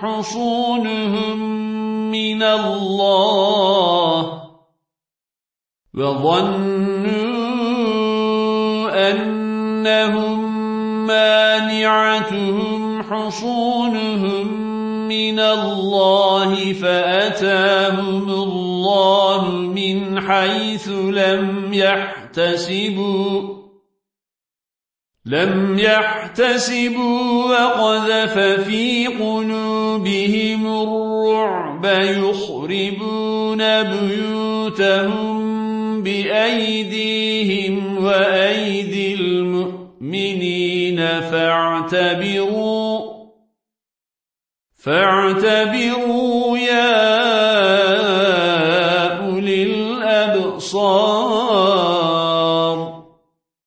حصونهم من الله وظنوا أنهم مانعتهم حصونهم من الله فأتاهم الله من حيث لم يحتسبوا لم يحتسبوا وقذف في قلوبهم الرعب يخربون بيوتهم بأيديهم وأيدي المؤمنين فاعتبروا فاعتبروا يا أولي الأبصار